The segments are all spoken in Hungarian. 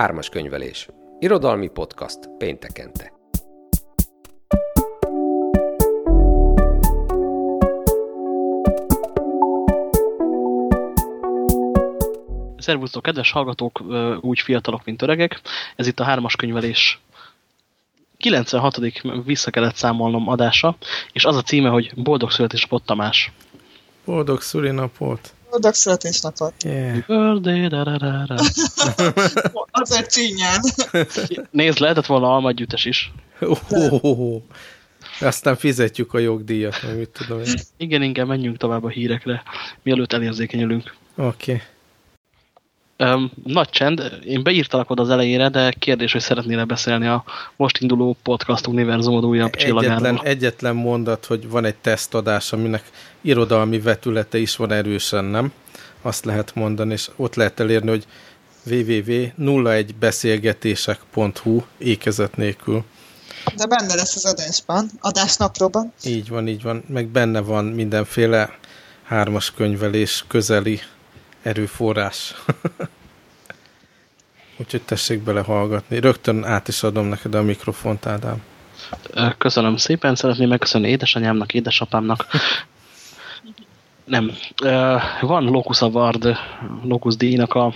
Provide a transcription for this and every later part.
Hármas könyvelés. Irodalmi podcast péntekente. Szervusztok, kedves hallgatók, úgy fiatalok, mint öregek. Ez itt a hármas könyvelés 96. vissza kellett számolnom adása, és az a címe, hogy Boldog születésnapot Tamás. Boldog szülinapot! Boldog születésnapot! Yeah. Azért csínyán. Nézd, lehetett volna almagyűjtes is. Oh, oh, oh. Aztán fizetjük a jogdíjat, meg mit tudom én. Igen, igen, menjünk tovább a hírekre, mielőtt elérzékenyülünk. Oké. Okay. Um, nagy csend, én beírtalak oda az elejére, de kérdés, hogy szeretnél beszélni a most induló podcast univerzumod újabb csillagáról. Egyetlen, egyetlen mondat, hogy van egy tesztadás, aminek irodalmi vetülete is van erősen, nem? Azt lehet mondani, és ott lehet elérni, hogy www.01beszélgetések.hu ékezet nélkül. De benne lesz az adásban, adásnapróban. Így van, így van. Meg benne van mindenféle hármas könyvelés közeli erőforrás. Úgyhogy tessék bele hallgatni. Rögtön át is adom neked a mikrofont, Ádám. Köszönöm szépen, szeretném megköszönni édesanyámnak, édesapámnak. Nem. Van Locus Award, Locus díjnak a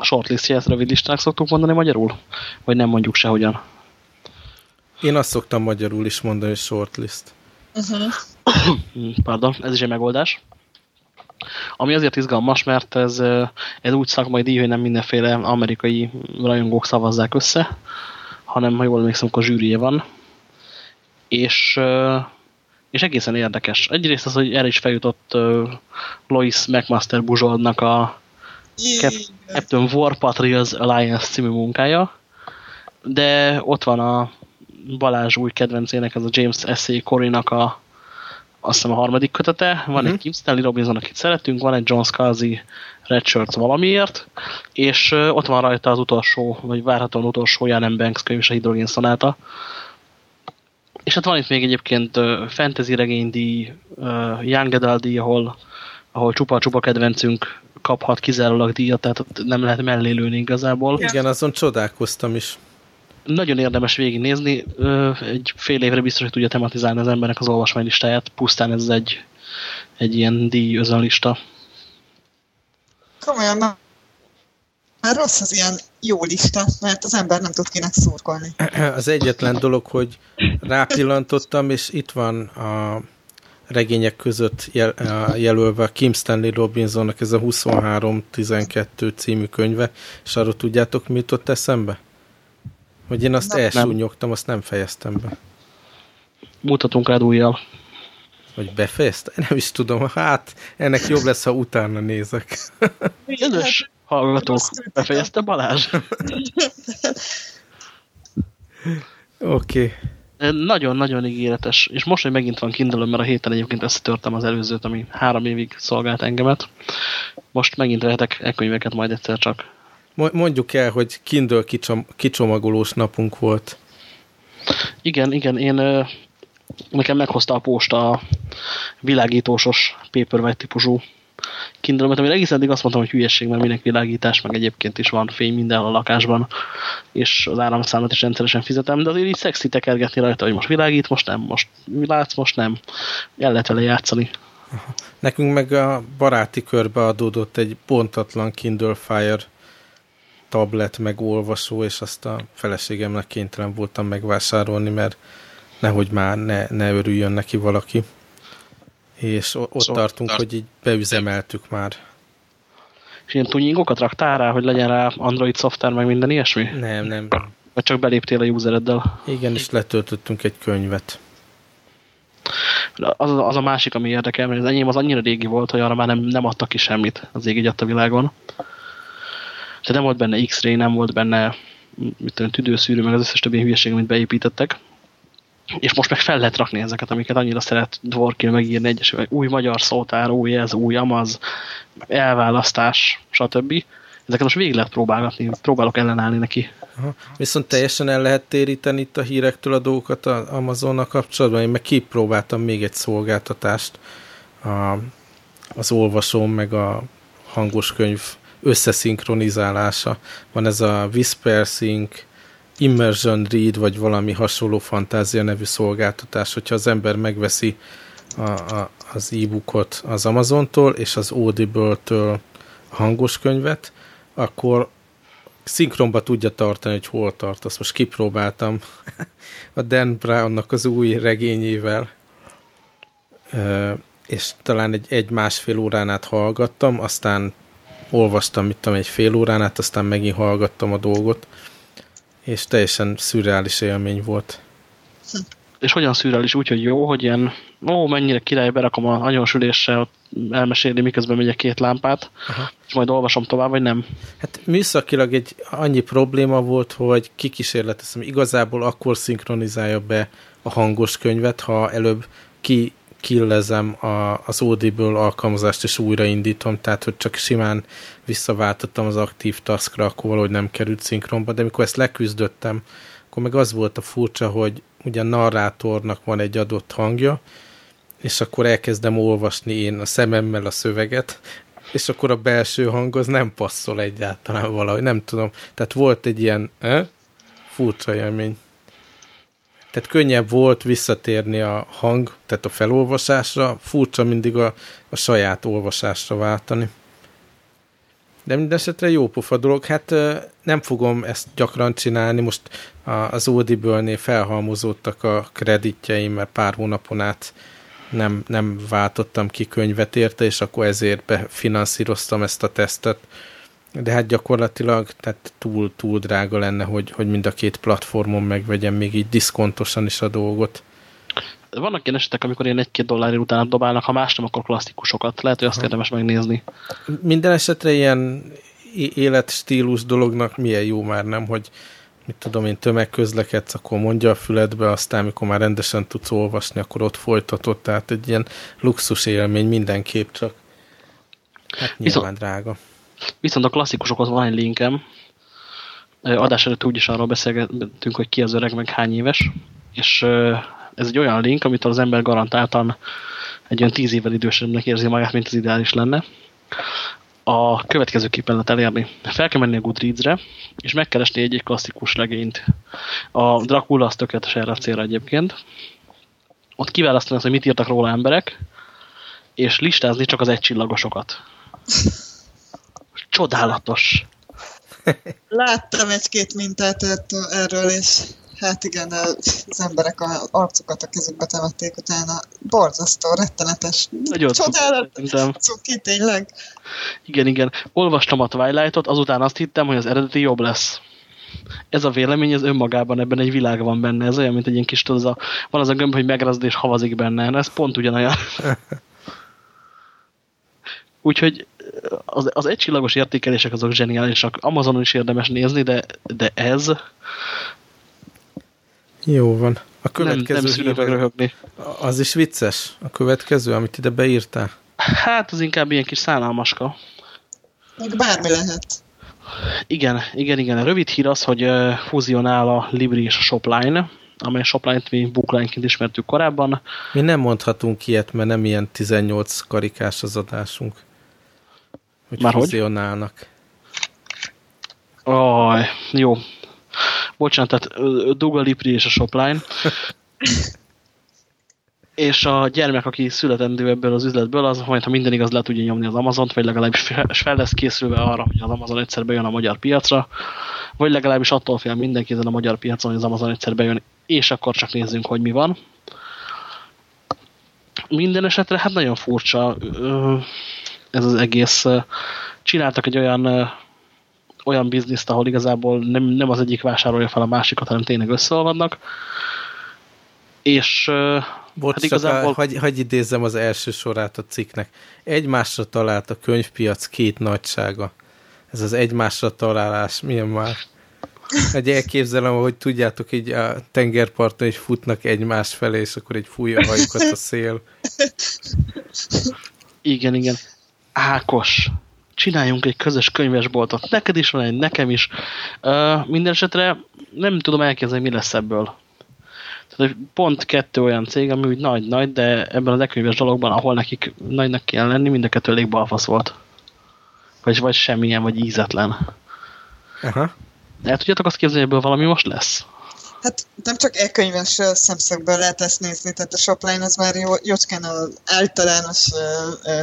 shortlistje, ezt rövid listának szoktuk mondani magyarul? Vagy nem mondjuk sehogyan? Én azt szoktam magyarul is mondani, hogy shortlist. Uh -huh. Pardon, ez is egy megoldás. Ami azért izgalmas, mert ez, ez úgy szakmai díj, hogy nem mindenféle amerikai rajongók szavazzák össze, hanem, ha jól emlékszem, akkor zsűrije van. És, és egészen érdekes. Egyrészt az, hogy erre is feljutott Lois McMaster Buzsoldnak a Captain War Patriots Alliance című munkája, de ott van a Balázs új kedvencének, ez a James S.A. Corey-nak a azt hiszem a harmadik kötete, van uh -huh. egy mhm. Kim Stanley Robinson, akit szeretünk, van egy John Scalzi Shirts valamiért, és ott van rajta az utolsó, vagy várhatóan utolsó Jan Banks könyv, a Hidrogén Szonáta. És hát van itt még egyébként fantasy regénydíj, Young Adult díj, ahol, ahol csupa-csupa kedvencünk kaphat kizárólag díjat, tehát nem lehet mellélőni igazából. Igen, azon csodálkoztam is nagyon érdemes végignézni. Egy fél évre biztos, hogy tudja tematizálni az embernek az olvasmánylistáját. Pusztán ez egy, egy ilyen díj özönlista. Komolyan, na, már rossz az ilyen jó lista, mert az ember nem tud kinek szurkolni. Az egyetlen dolog, hogy rápillantottam, és itt van a regények között jel, jelölve Kim Stanley Robinsonnak ez a 23-12 című könyve, és arról tudjátok, mi jutott eszembe? Hogy én azt elsúnyogtam, azt nem fejeztem be. Mutatunk rád újjal. Hogy befejezte? Nem is tudom. Hát, ennek jobb lesz, ha utána nézek. Kedves hallgatók, befejezte Balázs? Oké. Okay. Nagyon-nagyon ígéretes. És most, hogy megint van kindle mert a héten egyébként összetörtem az előzőt, ami három évig szolgált engemet. Most megint lehetek e könyveket majd egyszer csak Mondjuk el, hogy Kindle kicsom, kicsomagolós napunk volt. Igen, igen, én nekem meghozta a posta a világítósos paperwhite típusú kindle amire egész eddig azt mondtam, hogy hülyeség, mert minek világítás, meg egyébként is van fény minden a lakásban, és az áramszámot is rendszeresen fizetem, de azért így szexi tekergetni rajta, hogy most világít, most nem, most látsz, most nem. El lehet vele játszani. Nekünk meg a baráti körbe adódott egy pontatlan Kindle Fire tablet, meg olvasó, és azt a feleségemnek kénytelen voltam megvásárolni, mert nehogy már ne, ne örüljön neki valaki. És ott szóval tartunk, tart. hogy így beüzemeltük már. És ilyen tuningokat raktál rá, hogy legyen rá Android szoftver, meg minden ilyesmi? Nem, nem. Vagy csak beléptél a usereddel? Igen, és letöltöttünk egy könyvet. Az, az a másik, ami érdekel, mert az enyém az annyira régi volt, hogy arra már nem, nem adtak ki semmit az ég a világon. Tehát nem volt benne X-ray, nem volt benne mit tudom, tüdőszűrő, meg az összes többi hülyeség, amit beépítettek. És most meg fel lehet rakni ezeket, amiket annyira szeret Dworkin megírni egyes, új magyar szótár, új ez, új amaz, elválasztás, stb. Ezeket most végig lehet próbálgatni, próbálok ellenállni neki. Aha. Viszont teljesen el lehet téríteni itt a hírektől a dolgokat az Amazonnal kapcsolatban. Én meg kipróbáltam még egy szolgáltatást a, az olvasóm, meg a hangos könyv összeszinkronizálása. Van ez a Whisper Sync, Immersion Read, vagy valami hasonló fantázia nevű szolgáltatás, hogyha az ember megveszi a, a, az e-bookot az Amazontól és az Audible-től hangos könyvet, akkor szinkronba tudja tartani, hogy hol tart. Azt most kipróbáltam a Dan Brownnak az új regényével, és talán egy, egy másfél órán át hallgattam, aztán olvastam, mit tudom, egy fél órán át, aztán megint hallgattam a dolgot, és teljesen szürreális élmény volt. És hogyan szürreális? Úgy, hogy jó, hogy ilyen, ó, mennyire király, berakom a anyósülésre, elmesélni, miközben megyek két lámpát, Aha. és majd olvasom tovább, vagy nem? Hát műszakilag egy annyi probléma volt, hogy kikísérletezem, igazából akkor szinkronizálja be a hangos könyvet, ha előbb ki killezem a, az Audible alkalmazást, és újraindítom, tehát hogy csak simán visszaváltottam az aktív taskra, akkor valahogy nem került szinkronba, de amikor ezt leküzdöttem, akkor meg az volt a furcsa, hogy ugye a narrátornak van egy adott hangja, és akkor elkezdem olvasni én a szememmel a szöveget, és akkor a belső hang az nem passzol egyáltalán valahogy, nem tudom. Tehát volt egy ilyen eh? furcsa élmény. Tehát könnyebb volt visszatérni a hang, tehát a felolvasásra, furcsa mindig a, a saját olvasásra váltani. De mindesetre jó pofa dolog. Hát nem fogom ezt gyakran csinálni, most az Audible-nél felhalmozódtak a kreditjeim, mert pár hónapon át nem, nem váltottam ki könyvet érte, és akkor ezért befinanszíroztam ezt a tesztet. De hát gyakorlatilag tehát túl, túl drága lenne, hogy, hogy mind a két platformon megvegyem még így diszkontosan is a dolgot. Vannak ilyen esetek, amikor én egy-két dollárért utána dobálnak, ha más nem, akkor klasszikusokat. Lehet, hogy azt Aha. érdemes megnézni. Minden esetre ilyen életstílus dolognak milyen jó már nem, hogy mit tudom én, tömegközlekedsz, akkor mondja a füledbe, aztán amikor már rendesen tudsz olvasni, akkor ott folytatod, tehát egy ilyen luxus élmény mindenképp, csak hát nyilván viszont, drága. Viszont a klasszikusokhoz van egy linkem, adás előtt úgyis arról beszélgetünk, hogy ki az öreg, meg hány éves, és ez egy olyan link, amit az ember garantáltan egy olyan tíz évvel idősebbnek érzi magát, mint az ideális lenne a következőképpen lehet elérni. Fel kell menni a Goodreads-re, és megkeresni egy, egy klasszikus legényt. A Dracula az tökéletes erre a célra egyébként. Ott kiválasztani azt, hogy mit írtak róla emberek, és listázni csak az egycsillagosokat. Csodálatos! Láttam egy-két mintát erről, és Hát igen, az emberek az arcukat a kezükbe temették utána. Borzasztó, rettenetes. Nagyon Csodálatos. Cuki, tényleg. Igen, igen. Olvastam a Twilight-ot, azután azt hittem, hogy az eredeti jobb lesz. Ez a vélemény, ez önmagában ebben egy világ van benne. Ez olyan, mint egy ilyen kis, tudod, az a, van az a gömb, hogy megrazd és havazik benne. Ez pont ugyanolyan. Úgyhogy az, az egycsillagos értékelések azok zseniálisak. Amazonon is érdemes nézni, de, de ez jó van. A következő nem, nem röhögni. Az is vicces? A következő, amit ide beírtál? Hát, az inkább ilyen kis szállalmaska. Még bármi lehet. Igen, igen, igen. A rövid hír az, hogy fúzionál a Libri és a Shopline, amely Shopline-t mi bookline-ként ismertük korábban. Mi nem mondhatunk ilyet, mert nem ilyen 18 karikás az adásunk. Hogy Már fúzionálnak. Hogy? Aj, jó, Bocsánat, tehát Duga Lipri és a Shopline. és a gyermek, aki születendő ebből az üzletből, az majd, ha minden igaz, le tudja nyomni az Amazont, vagy legalábbis fel lesz készülve arra, hogy az Amazon egyszer bejön a magyar piacra, vagy legalábbis attól fél mindenki ezen a magyar piacon, hogy az Amazon egyszer bejön, és akkor csak nézzünk, hogy mi van. Minden esetre hát nagyon furcsa ez az egész. Csináltak egy olyan olyan bizniszt, ahol igazából nem, nem az egyik vásárolja fel a másikat, hanem tényleg összeolvadnak. És Bocs, hát igazából... hagy, hagy idézzem az első sorát a cikknek. Egymásra talált a könyvpiac két nagysága. Ez az egymásra találás, milyen már? Egy elképzelem, hogy tudjátok, így a tengerparton is futnak egymás felé, és akkor egy fújja a hajukat a szél. Igen, igen. Ákos, csináljunk egy közös könyvesboltot. Neked is van egy, nekem is. Uh, minden esetre nem tudom elkezdeni, mi lesz ebből. Tehát pont kettő olyan cég, ami úgy nagy-nagy, de ebben az e-könyves dologban, ahol nekik nagynak kell lenni, mind a kettő elég balfasz volt. vagy, vagy semmilyen, vagy ízetlen. Aha. El tudjátok azt képzelni, hogy ebből valami most lesz? Hát nem csak e-könyves szemszögből lehet ezt nézni, tehát a Shopline az már jó, jócskán az általános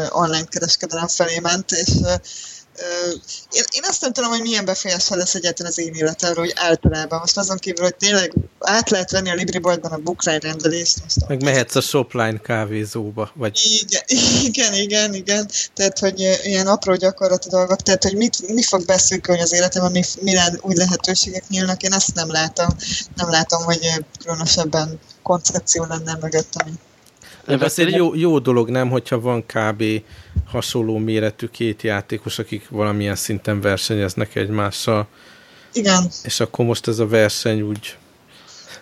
online kereskedelem felé ment, és én, én azt nem tudom, hogy milyen befolyással lesz egyáltalán az én életemre, hogy általában. Most azon kívül, hogy tényleg át lehet venni a Libriboltban a bookline rendelést. Most Meg mehetsz a Shopline kávézóba. Vagy... Igen, igen, igen, igen. Tehát, hogy ilyen apró gyakorlati dolgok, tehát, hogy mit, mi fog beszűkölni az életemben, mi, milyen új lehetőségek nyílnak, én ezt nem látom. Nem látom, hogy különösebben koncepció lenne mögött, ami ez egy jó, jó dolog, nem, hogyha van kb. hasonló méretű két játékos, akik valamilyen szinten versenyeznek egymással. Igen. És akkor most ez a verseny úgy...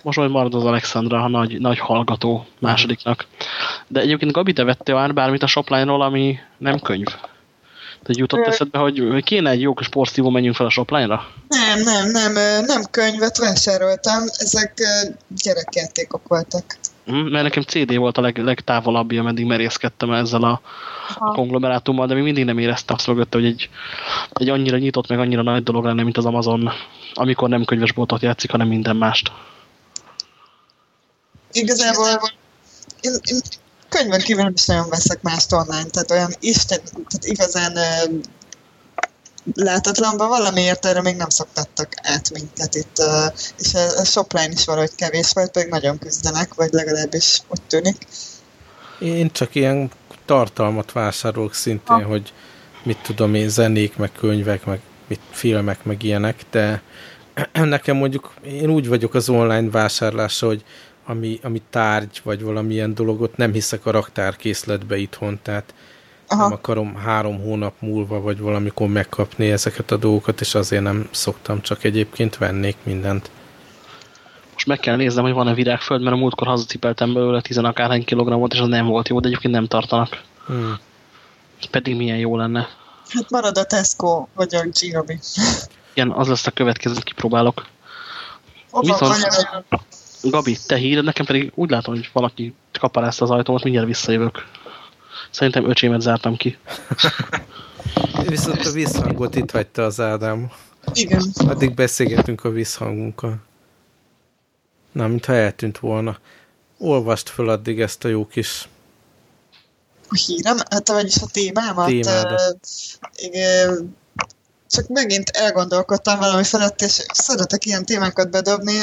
Most majd marad az Alexandra, a nagy, nagy hallgató másodiknak. De egyébként Gabi, te vettél már bármit a Shopline-ról, ami nem könyv? Te jutott eszedbe, hogy kéne egy jó kis porszívó, menjünk fel a Shopline-ra? Nem, nem, nem, nem könyvet vásároltam, ezek gyerekjátékok voltak. Mhm, mert nekem CD volt a leg, legtávolabbi, ameddig merészkedtem ezzel a, a konglomerátummal, de még mindig nem éreztem azt mögötte, hogy egy, egy annyira nyitott, meg annyira nagy dolog lenne, mint az Amazon, amikor nem könyvesboltot játszik, hanem minden mást. Igazából én, én könyvön kívül is nagyon veszek mást online, tehát olyan isten, tehát igazán látatlanban valamiért erre még nem szoktattak át minket itt, és a shopline is valahogy kevés volt, pedig nagyon küzdenek, vagy legalábbis úgy tűnik. Én csak ilyen tartalmat vásárolok szintén, ha. hogy mit tudom én, zenék, meg könyvek, meg mit, filmek, meg ilyenek, de nekem mondjuk, én úgy vagyok az online vásárlása, hogy ami, ami tárgy, vagy valamilyen dologot nem hiszek a raktárkészletbe itthon, tehát Aha. nem akarom három hónap múlva, vagy valamikor megkapni ezeket a dolgokat, és azért nem szoktam, csak egyébként vennék mindent. Most meg kell néznem, hogy van-e virágföld, mert a múltkor hazacipeltem belőle 10 akárhány kilogramot, és az nem volt jó, de egyébként nem tartanak. Hmm. Pedig milyen jó lenne. Hát marad a Tesco, vagy a Girobi. Igen, az lesz a következő, kipróbálok. Viszont, Gabi, te híred, nekem pedig úgy látom, hogy valaki kaparázta az ajtómat, mindjárt visszajövök. Szerintem öcsémet zártam ki. Viszont a visszhangot itt hagyta az Ádám. Igen. Addig beszélgetünk a visszhangunkkal. Na, mintha eltűnt volna. Olvast föl addig ezt a jó kis a hírem, hát vagyis a témámat. Témádat. Csak megint elgondolkodtam valami felett, és szeretek ilyen témákat bedobni,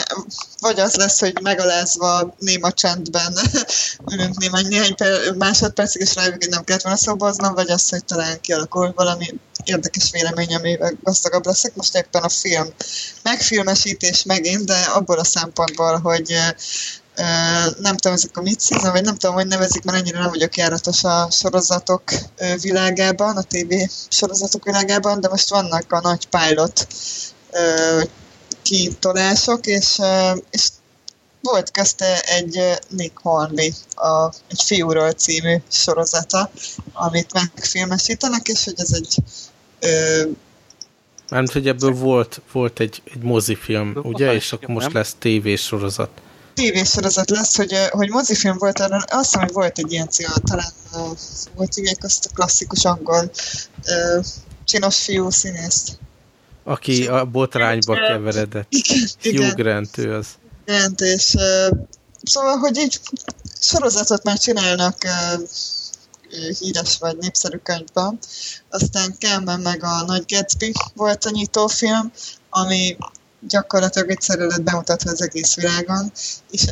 vagy az lesz, hogy megalázva néma csendben ülünk néhány, néhány per, másodpercig, és hogy nem kellett volna szóboznom, vagy az, hogy talán kialakul valami érdekes vélemény, amivel gazdagabb leszek. Most éppen a film megfilmesítés megint, de abból a szempontból, hogy nem tudom, ezek a mit szízen, vagy nem tudom, hogy nevezik, mert ennyire nem vagyok járatos a sorozatok világában, a TV sorozatok világában, de most vannak a nagy pilot kitolások, és, és volt közte egy Nick Hornby, a, egy fiúról című sorozata, amit megfilmesítenek, és hogy ez egy Mármint, hogy ebből volt, volt egy, egy mozifilm, ugye? És akkor most lesz tévésorozat tévésorozat lesz, hogy, hogy mozifilm volt, arra azt hiszem, hogy volt egy ilyen cím, talán volt hívják azt a klasszikus angol uh, csinos fiú színészt. Aki a botrányba keveredett. Igen, Hugh Grant, ő az. Grant, és uh, szóval, hogy így sorozatot már csinálnak uh, híres vagy népszerű könyvben. Aztán Kelmen meg a Nagy Gatsby volt a nyitófilm, ami gyakorlatilag egyszerre lett bemutatva az egész világon, és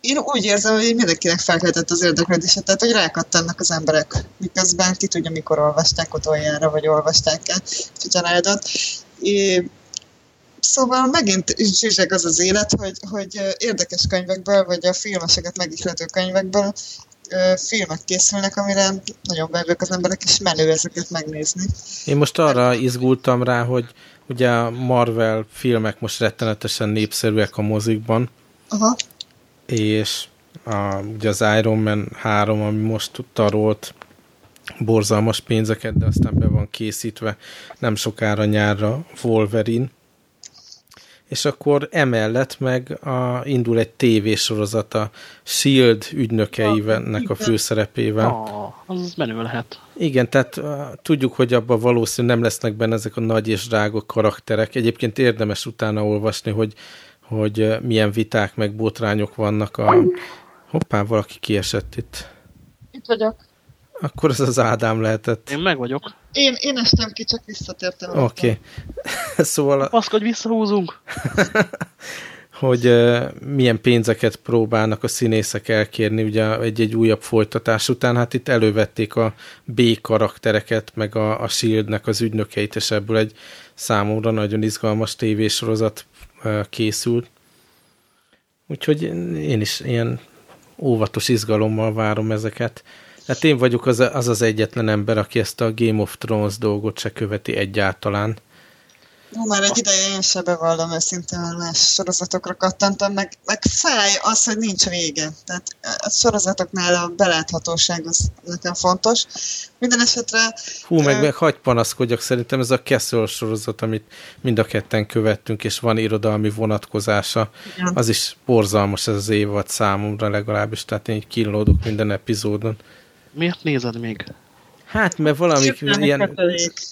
én úgy érzem, hogy mindenkinek felkeltett az érdeklődése, tehát hogy rákattannak az emberek, miközben ki tudja, mikor olvasták utoljára, vagy olvasták-e. É, szóval megint zsizseg az az élet, hogy, hogy érdekes könyvekből, vagy a filmeseket megihlető könyvekből filmek készülnek, amire nagyon vevők az emberek, és menő ezeket megnézni. Én most arra izgultam rá, hogy ugye a Marvel filmek most rettenetesen népszerűek a mozikban, Aha. és a, ugye az Iron Man 3, ami most tarolt borzalmas pénzeket, de aztán be van készítve nem sokára nyárra Wolverine, és akkor emellett meg a, indul egy tévésorozat a S.H.I.E.L.D. ügynökeinek a főszerepével. Ah, az menő lehet. Igen, tehát tudjuk, hogy abban valószínűleg nem lesznek benne ezek a nagy és drága karakterek. Egyébként érdemes utána olvasni, hogy, hogy milyen viták meg botrányok vannak a... Hoppá, valaki kiesett itt. Itt vagyok. Akkor ez az Ádám lehetett. Én meg vagyok. Én, én estem ki, csak visszatértem. Oké. Okay. szóval... A... Paszkodj, visszahúzunk! hogy uh, milyen pénzeket próbálnak a színészek elkérni ugye egy-egy újabb folytatás után. Hát itt elővették a B karaktereket, meg a, a Shieldnek az ügynökeit, és ebből egy számomra nagyon izgalmas tévésorozat uh, készült. Úgyhogy én is ilyen óvatos izgalommal várom ezeket. Hát én vagyok az az, az egyetlen ember, aki ezt a Game of Thrones dolgot se követi egyáltalán. No, már egy ideje én se bevallom őszintén más sorozatokra kattantam, meg, meg fáj az, hogy nincs vége. Tehát a sorozatoknál a beláthatóság az nekem fontos. Minden esetre... Hú, meg, ö... meg hagyd panaszkodjak, szerintem ez a Castle sorozat, amit mind a ketten követtünk, és van irodalmi vonatkozása, Igen. az is borzalmas ez az évad számomra legalábbis, tehát én így kínlódok minden epizódon. Miért nézed még? Hát, mert valami ilyen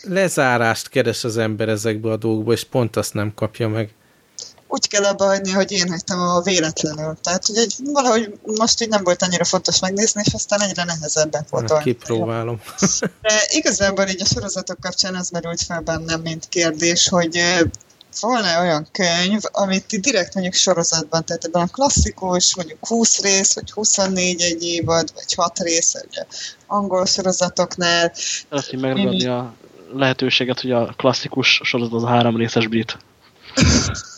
lezárást keres az ember ezekbe a dolgokba, és pont azt nem kapja meg. Úgy kell abba hagyni, hogy én hagytam a véletlenül. Tehát, hogy egy, valahogy most így nem volt annyira fontos megnézni, és aztán egyre nehezebben fotolni. Kipróbálom. De igazából így a sorozatok kapcsán az merült fel bennem, mint kérdés, hogy volna olyan könyv, amit direkt mondjuk sorozatban, tehát ebben a klasszikus, mondjuk 20 rész, vagy 24 egy évad, vagy 6 rész, ugye angol sorozatoknál. Szeretném megragadni a lehetőséget, hogy a klasszikus sorozat az a három részes brit.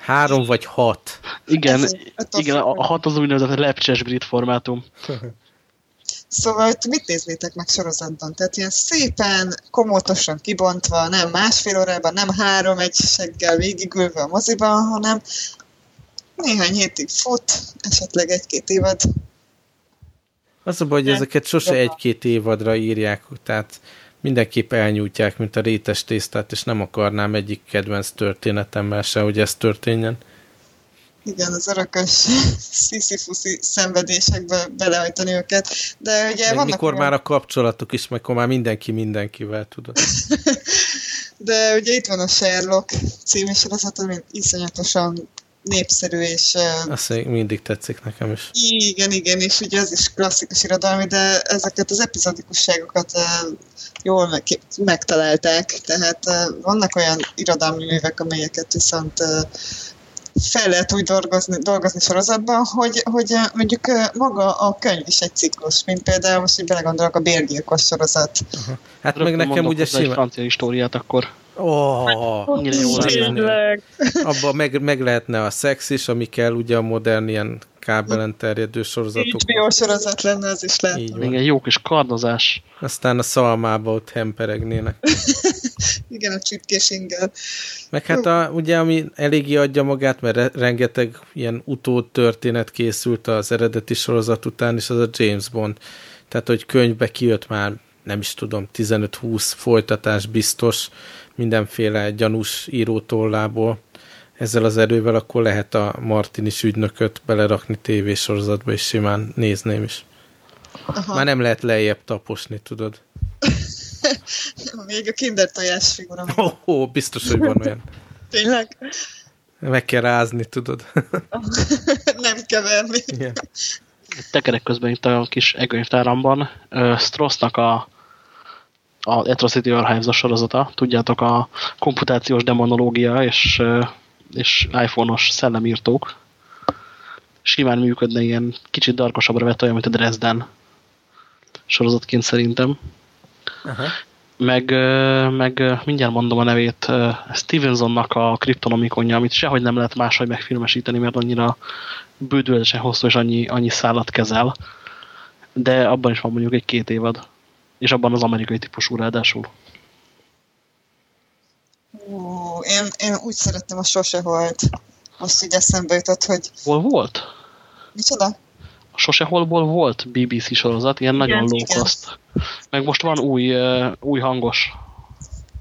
Három vagy hat. Igen, igen a, a hat az úgynevezett lepcses brit formátum. Szóval hogy mit néznétek meg sorozatban? Tehát ilyen szépen, komótosan kibontva, nem másfél órában, nem három egy seggel végigülve a moziban, hanem néhány hétig fut, esetleg egy-két évad. Az a baj, hogy ezeket sose egy-két évadra írják, tehát mindenképp elnyújtják, mint a rétes tésztát, és nem akarnám egyik kedvenc történetemmel se, hogy ez történjen. Igen, az örökös sziszifuszi szenvedésekbe belehajtani őket. De ugye meg vannak mikor olyan... már a kapcsolatok is, meg már mindenki mindenkivel tudod. De ugye itt van a Sherlock című sorozat, ami iszonyatosan népszerű, és... Azt mindig tetszik nekem is. Igen, igen, és ugye ez is klasszikus irodalmi, de ezeket az epizodikusságokat jól meg, megtalálták, tehát vannak olyan irodalmi művek, amelyeket viszont fel lehet úgy dolgozni, dolgozni sorozatban, hogy, hogy eh, mondjuk eh, maga a könyv is egy ciklus, mint például most, hogy belegondolok a bérgyilkos sorozat. Aha. Hát Rögtön meg nekem ugye simán... egy francia históriát akkor. Oh, oh, Abban meg, meg lehetne a szex is, ami kell ugye a modern ilyen kábelen terjedő sorozatok. HBO sorozat lenne, az is lehet. Igen, jó kis kardozás. Aztán a szalmába ott hemperegnének. Igen, a csipkés ingel. Meg hát a, ugye, ami eléggé adja magát, mert rengeteg ilyen utód történet készült az eredeti sorozat után, és az a James Bond. Tehát, hogy könyvbe kijött már, nem is tudom, 15-20 folytatás biztos, mindenféle gyanús írótollából ezzel az erővel, akkor lehet a Martinis ügynököt belerakni tévésorozatba, és simán nézném is. Aha. Már nem lehet lejjebb taposni, tudod. Még a kinder tojás figura. Ó, oh, oh, biztos, hogy van olyan. Tényleg? Meg kell rázni, tudod. nem keverni. Igen. Tekerek közben itt a kis egőnyvtáramban Strossnak a a Atrocity Archives sorozata, tudjátok, a komputációs demonológia és és iPhone-os szellemírtók simán működne ilyen kicsit darkosabbra vett olyan, mint a Dresden sorozatként szerintem. Aha. Meg, meg mindjárt mondom a nevét, Stevensonnak a kriptonomikonja, amit sehogy nem lehet máshogy megfilmesíteni, mert annyira bődületesen hosszú és annyi, annyi szállat kezel. De abban is van mondjuk egy két évad. És abban az amerikai típusú ráadásul. Ú, én, én úgy szerettem a Sose volt. Most így eszembe jutott, hogy... Hol volt? Micsoda? A Sose Holból volt BBC sorozat, ilyen igen, nagyon cost. Meg most van új, uh, új hangos.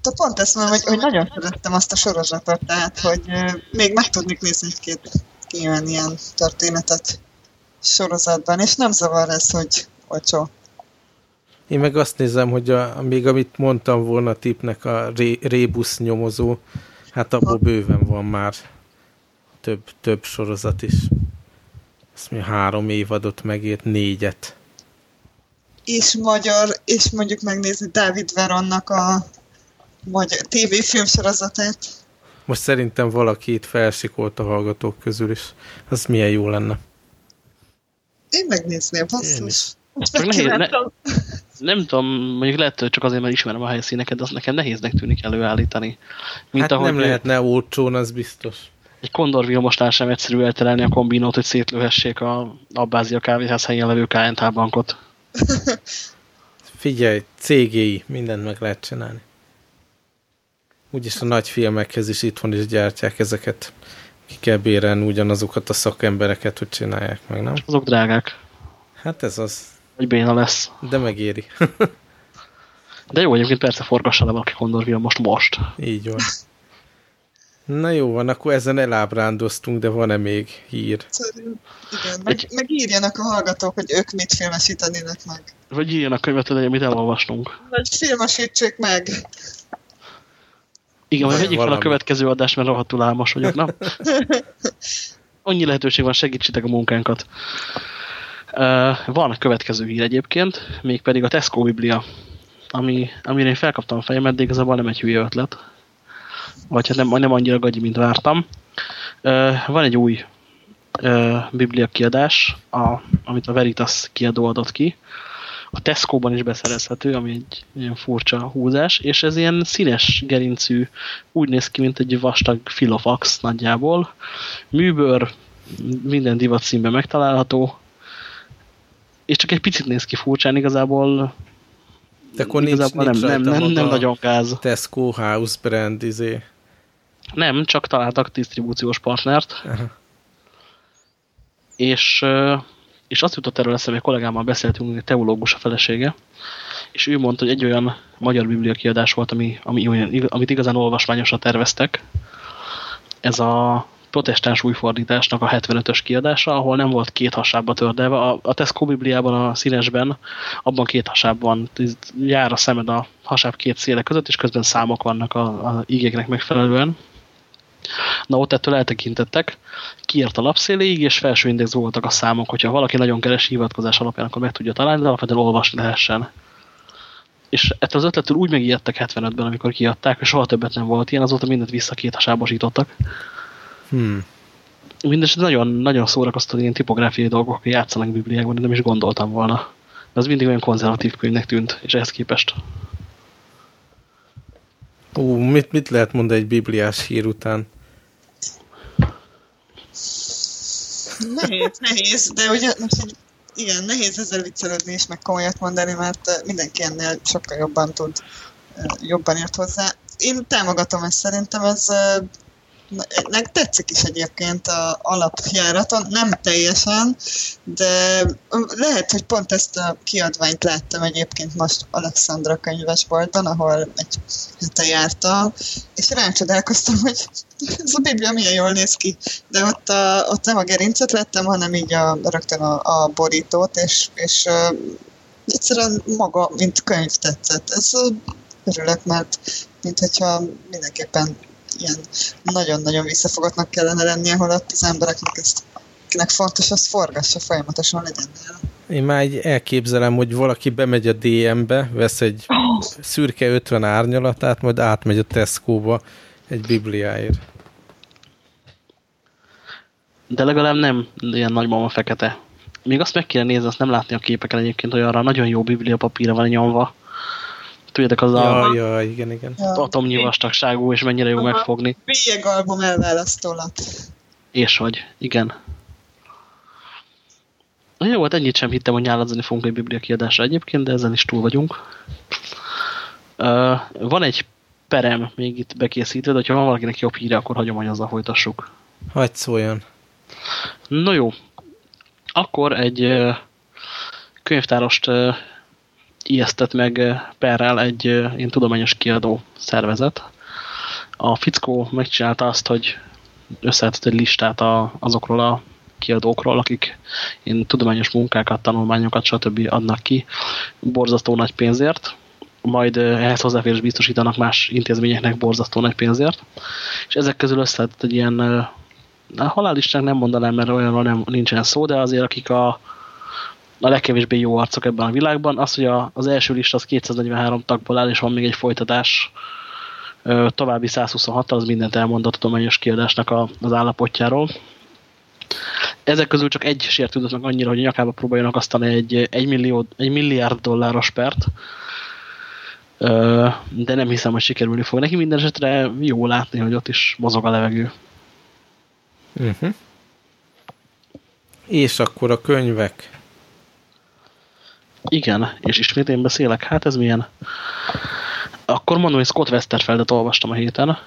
A pont ezt mondom, hogy, hogy nagyon szerettem azt a sorozatot, tehát, hogy még meg tudnék nézni egy-két ilyen, ilyen történetet sorozatban, és nem zavar ez, hogy olcsó. Én meg azt nézem, hogy a, még amit mondtam volna a tipnek, a ré, rébusz nyomozó, hát abból bőven van már több, több sorozat is. Ezt mi három évadot megért, négyet. És magyar, és mondjuk megnézni Dávid Veronnak a magyar tévéfilm sorozatát. Most szerintem valaki itt felsikolt a hallgatók közül is. Az milyen jó lenne. Én megnézném, basszus. Nehéz, ne, nem tudom, mondjuk lehet, hogy csak azért, mert ismerem a helyszíneket, de az nekem nehéznek tűnik előállítani. Mint hát ahogy nem lehetne olcsón, az biztos. Egy kondorvilmosnál sem egyszerű elterelni a kombinót, hogy szétlőhessék a Abbázia kávéház helyén levő KNT bankot. Figyelj, CGI, mindent meg lehet csinálni. Úgyis a nagy filmekhez is itthon is gyártják ezeket. Ki kell bérelni ugyanazokat a szakembereket, hogy csinálják meg, nem? Azok drágák. Hát ez az. Hogy béna lesz. De megéri. De jó, egyébként persze forgassa le valaki Condorville most most. Így van. Na jó van, akkor ezen elábrándoztunk, de van-e még hír? Szerintem, igen. Meg, Egy... meg írjanak a hallgatók, hogy ők mit filmesítenének meg. Vagy írjanak könyvet, hogy mit elolvasnunk. Vagy filmesítsék meg. Igen, vagy vegyük fel a következő adást, mert rohadtul álmos vagyok, nem? Annyi lehetőség van, segítsétek a munkánkat. Uh, van a következő hír egyébként, mégpedig a Tesco Biblia, ami, amire én felkaptam a fejemet, de igazából nem egy hülye ötlet. Vagy hát nem, nem annyira gagyi, mint vártam. Van egy új Biblia kiadás, a, amit a Veritas kiadó adott ki. A Tesco-ban is beszerezhető, ami egy ilyen furcsa húzás, és ez ilyen színes gerincű, úgy néz ki, mint egy vastag filofax nagyjából. Műbőr, minden divat színben megtalálható, és csak egy picit néz ki furcsán, igazából de akkor nincs, nincs nem, nem, nem, nem nagyon gáz. Tesco House brand izé. Nem, csak találtak disztribúciós partnert. Aha. És, és azt jutott erről eszembe, hogy kollégámmal beszéltünk, hogy teológus a felesége, és ő mondta, hogy egy olyan magyar biblia kiadás volt, ami, ami olyan, amit igazán olvasmányosra terveztek. Ez a protestáns újfordításnak a 75-ös kiadása, ahol nem volt két hasábba tördelve. A, a Tesco Bibliában, a színesben, abban két hasáb van. Jár a szemed a hasáb két széle között, és közben számok vannak a, a igéknek megfelelően. Na ott ettől eltekintettek, kiírt a lapszéléig, és felső index voltak a számok, hogyha valaki nagyon keres hivatkozás alapján, akkor meg tudja találni, de alapvetően olvasni lehessen. És ettől az ötletől úgy megijedtek 75-ben, amikor kiadták, és soha többet nem volt ilyen, azóta mindent vissza két hasábosítottak. Hmm. Mindenesetre nagyon, nagyon szórakoztató ilyen tipográfiai dolgok, hogy játszanak bibliákban, de nem is gondoltam volna. De az mindig olyan konzervatív könyvnek tűnt, és ehhez képest. Ú, mit, mit lehet mondani egy bibliás hír után? Nehéz, nehéz, de ugye most igen, nehéz ezzel viccelődni és meg komolyat mondani, mert mindenki ennél sokkal jobban tud, jobban ért hozzá. Én támogatom ezt, szerintem ez Nek tetszik is egyébként a alapjáraton, nem teljesen, de lehet, hogy pont ezt a kiadványt láttam egyébként most Alexandra könyvesbolton, ahol egy hete jártam, és rácsodálkoztam, hogy ez a Biblia milyen jól néz ki. De ott, a, ott nem a gerincet lettem, hanem így a, rögtön a, a borítót, és, és egyszerűen maga, mint könyv tetszett. Ez örülök, mert mint hogyha mindenképpen ilyen nagyon-nagyon visszafogottnak kellene lennie, holott az embereknek ezt akinek fontos, az forgassa folyamatosan legyen nála. Én már így elképzelem, hogy valaki bemegy a DM-be, vesz egy oh. szürke 50 árnyalatát, majd átmegy a Tesco-ba egy bibliáért. De legalább nem ilyen nagymama fekete. Még azt meg kéne nézni, azt nem látni a képeken egyébként, hogy arra nagyon jó biblia papíra van nyomva tudjátok, az ja, a ja, igen, igen. Atomnyi vastagságú, és mennyire jó Aha. megfogni. Bélyeg album elválasztólat. És hogy, igen. Na jó, hát ennyit sem hittem, hogy nyáladzani fogunk egy biblia kiadásra egyébként, de ezen is túl vagyunk. Uh, van egy perem még itt bekészítve, de ha van valakinek jobb híre, akkor hagyományozzal folytassuk. Hagy szóljon. No jó. Akkor egy uh, könyvtárost uh, ijesztett meg perrel egy ilyen tudományos kiadó szervezet. A fickó megcsinálta azt, hogy összehetett egy listát a, azokról a kiadókról, akik én tudományos munkákat, tanulmányokat, stb. adnak ki borzasztó nagy pénzért, majd ehhez hozzáférés biztosítanak más intézményeknek borzasztó nagy pénzért, és ezek közül összehetett egy ilyen halálistánk nem mondanám, mert olyanról nem, nincsen szó, de azért akik a, a legkevésbé jó arcok ebben a világban, az, hogy a, az első lista az 243 tagból áll, és van még egy folytatás további 126 az mindent elmond a tudományos kiadásnak a, az állapotjáról. Ezek közül csak egy sértődött annyira, hogy nyakába próbáljanak asztani egy, egy, millió, egy milliárd dolláros pert, de nem hiszem, hogy sikerülni fog. Neki minden esetre jó látni, hogy ott is mozog a levegő. Uh mhm. -huh. És akkor a könyvek. Igen, és ismét én beszélek. Hát ez milyen? Akkor mondom, hogy Scott Westerfeldet olvastam a héten,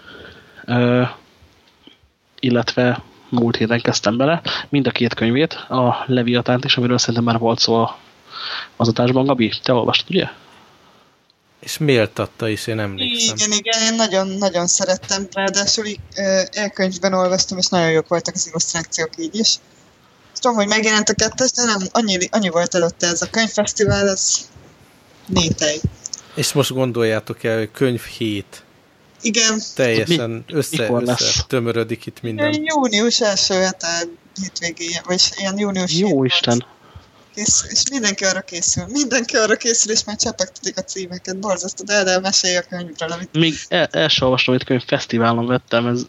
ö, illetve múlt héten kezdtem bele, mind a két könyvét, a Leviatánt is, amiről szerintem már volt szó az adásban. Gabi, te olvastad, ugye? És méltatta is, én emlékszem. Igen, igen, én nagyon, nagyon szerettem, ráadásul elkönyvben olvastam, és nagyon jók voltak az illusztrációk így is. Tudom, hogy megjelent a kettes, de nem, annyi, annyi volt előtte ez a könyvfesztivál, ez nétej. És most gondoljátok el, hogy könyv hét. Igen. Teljesen Mi, össze, össze tömörödik itt minden. Június első hete hétvégéje, vagy ilyen június Jó Isten. Kész, és mindenki arra készül. Mindenki arra készül, és már csepegtetik a címeket. Borzasztó, de el mesélj a könyvről. Amit... Még el, el sem olvastam, hogy könyv fesztiválon vettem, ez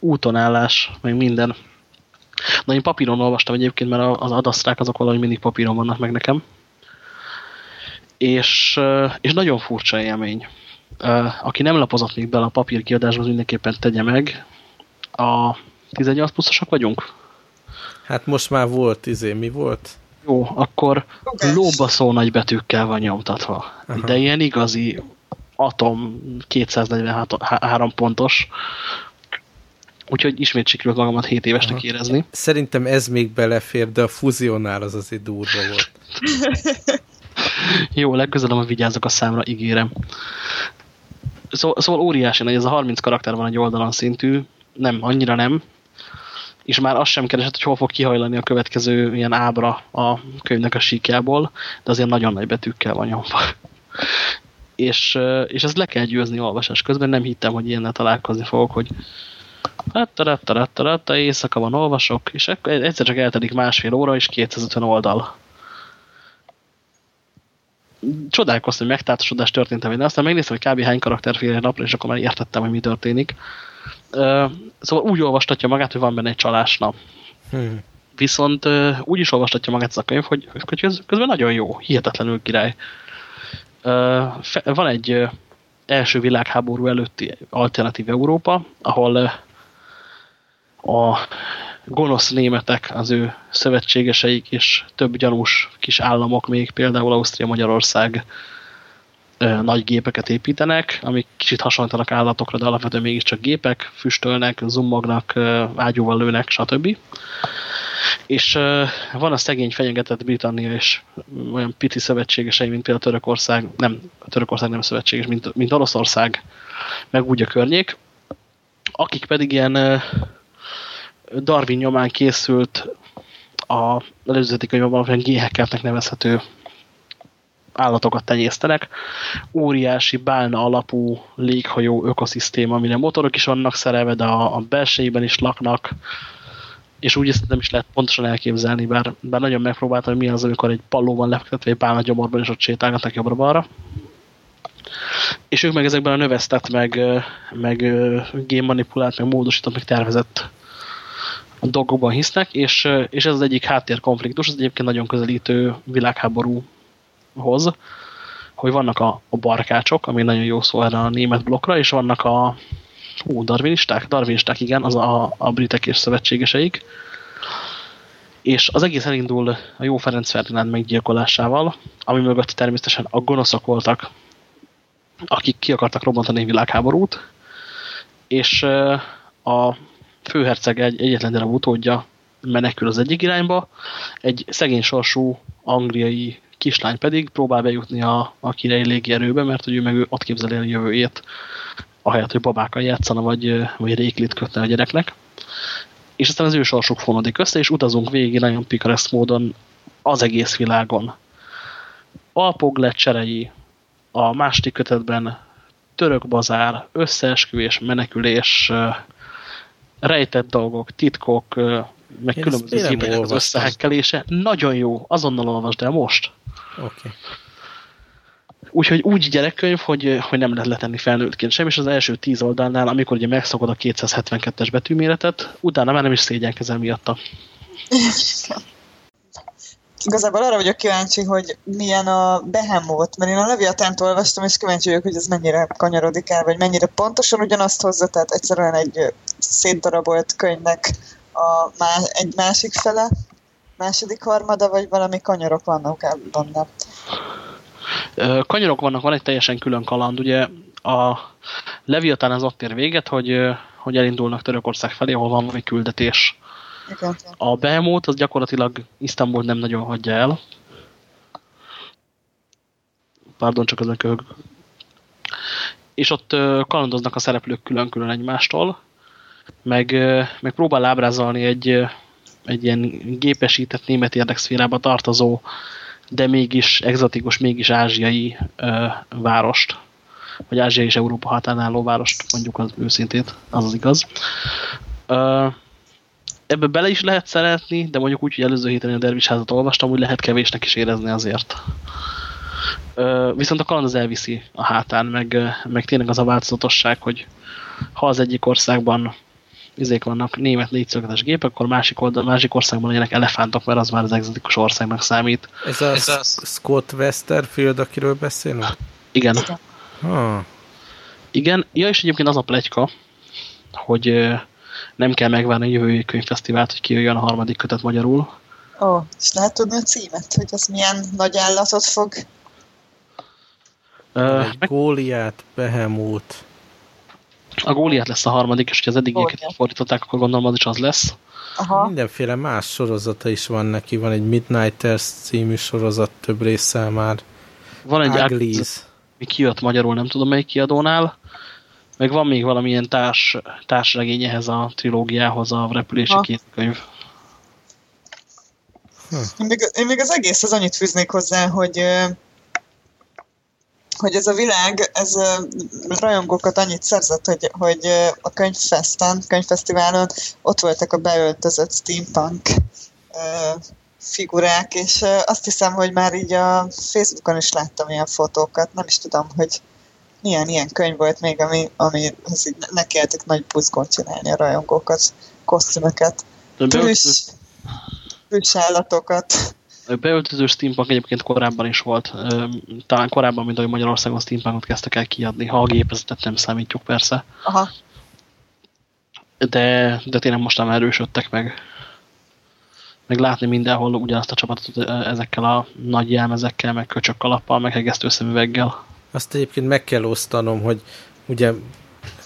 útonállás, meg minden. Na, én papíron olvastam egyébként, mert az adasztrák azok valahogy mindig papíron vannak meg nekem. És, és nagyon furcsa élmény. Aki nem lapozott még bele a papírkiadásba, az mindenképpen tegye meg. A 18 pluszosok vagyunk? Hát most már volt, izé, mi volt? Jó, akkor lóba szó nagy betűkkel van nyomtatva. Aha. De ilyen igazi atom 243 pontos. Úgyhogy ismét sikerült magamat 7 évesnek Aha. érezni. Szerintem ez még belefér, de a fuzionál az azért durva volt. Jó, legközelebb vigyázok a számra, ígérem. Szóval, szóval óriási nagy, ez a 30 karakter van egy oldalon szintű, nem, annyira nem, és már azt sem keresett, hogy hol fog kihajlani a következő ilyen ábra a könyvnek a síkjából, de azért nagyon nagy betűkkel van nyomva. és, és ezt le kell győzni olvasás közben, nem hittem, hogy ilyennel találkozni fogok, hogy hát éjszaka van olvasok, és egyszer csak eltelik másfél óra, és 250 oldal csodálkoztam, hogy megtátosodás történt vagy aztán megnéztem, hogy kb. hány karakter fél napra, és akkor már értettem, hogy mi történik. Szóval úgy olvastatja magát, hogy van benne egy csalásnap. Hmm. Viszont úgy is olvastatja magát ez a könyv, hogy, hogy közben nagyon jó, hihetetlenül király. Van egy első világháború előtti alternatív Európa, ahol a gonosz németek, az ő szövetségeseik és több gyanús kis államok még, például Ausztria, Magyarország nagy gépeket építenek, amik kicsit hasonlítanak állatokra, de alapvetően mégiscsak gépek, füstölnek, zummognak, ágyúval lőnek, stb. És van a szegény fenyegetett Britannia és olyan pici szövetségesei, mint például Törökország, nem, Törökország nem szövetséges, mint, mint Oroszország, meg úgy a környék, akik pedig ilyen Darwin nyomán készült a előzőti könyvben valamilyen géhekeltnek nevezhető állatokat tenyésztenek. Óriási bálna alapú léghajó ökoszisztéma, amire motorok is vannak szerelve, de a, a belsejében is laknak, és úgy ezt nem is lehet pontosan elképzelni, bár, bár nagyon megpróbáltam, hogy mi az, amikor egy palló van lefektetve egy bálna gyomorban, és ott sétálgatnak jobbra-balra. És ők meg ezekben a növesztett, meg, meg génmanipulált, meg módosított, meg tervezett dolgokban hisznek, és, és ez az egyik háttérkonfliktus, az egyébként nagyon közelítő világháborúhoz, hogy vannak a, a barkácsok, ami nagyon jó szó erre a német blokkra, és vannak a ú, darwinisták, darwinisták igen, az a, a britek és szövetségeseik, és az egész elindul a jó Ferenc Ferdinánd meggyilkolásával, ami mögött természetesen a gonoszok voltak, akik ki akartak robbantani a világháborút, és a főherceg egy egyetlen darab utódja menekül az egyik irányba, egy szegény sorsú angliai kislány pedig próbál bejutni a, a királyi légierőbe, mert hogy ő meg ő ott képzeli a jövőjét, ahelyett, hogy babákkal játszana, vagy, vagy réklit kötne a gyereknek. És aztán az ő sorsuk fonodik össze, és utazunk végig nagyon pikaresz módon az egész világon. Alpok lecserei, a másik kötetben török bazár, összeesküvés, menekülés, rejtett dolgok, titkok, meg Én különböző címek az összehekkelése. Nagyon jó, azonnal olvasd el most. Oké. Okay. Úgyhogy úgy gyerekkönyv, hogy, hogy nem lehet letenni felnőttként sem, és az első tíz oldalnál, amikor ugye megszokod a 272-es betűméretet, utána már nem is szégyenkezel miatta. Igazából arra vagyok kíváncsi, hogy milyen a behemót, mert én a Leviatánt olvastam, és kíváncsi vagyok, hogy ez mennyire kanyarodik el, vagy mennyire pontosan ugyanazt hozza, tehát egyszerűen egy szétdarabolt könyvnek a má, egy másik fele, második harmada, vagy valami kanyarok vannak benne. Kanyarok vannak, van egy teljesen külön kaland. Ugye a Leviatán az ott ér véget, hogy, hogy elindulnak Törökország felé, ahol van valami küldetés. A Behemoth az gyakorlatilag Isztambul nem nagyon hagyja el. Pardon, csak ezen köhög. És ott kalandoznak a szereplők külön-külön egymástól, meg, meg próbál ábrázolni egy, egy ilyen gépesített német érdekszférába tartozó, de mégis egzotikus, mégis ázsiai ö, várost, vagy ázsiai és Európa határán álló várost, mondjuk az őszintét, az az igaz. Ö, ebbe bele is lehet szeretni, de mondjuk úgy, hogy előző héten a Dervis házat olvastam, úgy lehet kevésnek is érezni azért. Ö, viszont a kaland az elviszi a hátán, meg, meg tényleg az a változatosság, hogy ha az egyik országban izék vannak német négyszögetes gépek, akkor másik, oldal, másik országban legyenek elefántok, mert az már az egzotikus országnak számít. Ez a, Ez a Scott Westerfield, akiről beszélünk? Igen. Ha. Igen, ja, és egyébként az a plegyka, hogy nem kell megvárni a jövő könyvfesztivált, hogy kijöjjön a harmadik kötet magyarul. Ó, és lehet tudni a címet, hogy az milyen nagy állatot fog? Uh, meg... Góliát, Behemót. A Góliát lesz a harmadik, és hogy az eddigieket fordították, akkor gondolom az is az lesz. Aha. Mindenféle más sorozata is van neki. Van egy Midnighters című sorozat több résszel már. Van egy Uglies. Mi kijött magyarul, nem tudom melyik kiadónál. Meg van még valamilyen társ, társregény ehhez a trilógiához, a repülési kétkönyv. Hm. Én, még, én még az egész az annyit fűznék hozzá, hogy hogy ez a világ, ez rajongókat annyit szerzett, hogy, hogy a könyvfesten, könyvfesztiválon ott voltak a beöltözött steampunk figurák, és azt hiszem, hogy már így a Facebookon is láttam ilyen fotókat, nem is tudom, hogy milyen ilyen könyv volt még, ami, ami az így nekieltek nagy buzgón csinálni a rajongókat, kosztümöket, plüss állatokat. Beöltöző steampunk egyébként korábban is volt. Talán korábban, mint ahogy Magyarországon steampunkot kezdtek el kiadni, ha a gépezetet nem számítjuk persze. Aha. De, de tényleg most nem erősödtek meg. Meg látni mindenhol ugyanazt a csapatot ezekkel a nagy jelmezekkel, meg köcsök kalappal, meg hegesztő szemüveggel. Azt egyébként meg kell osztanom, hogy ugye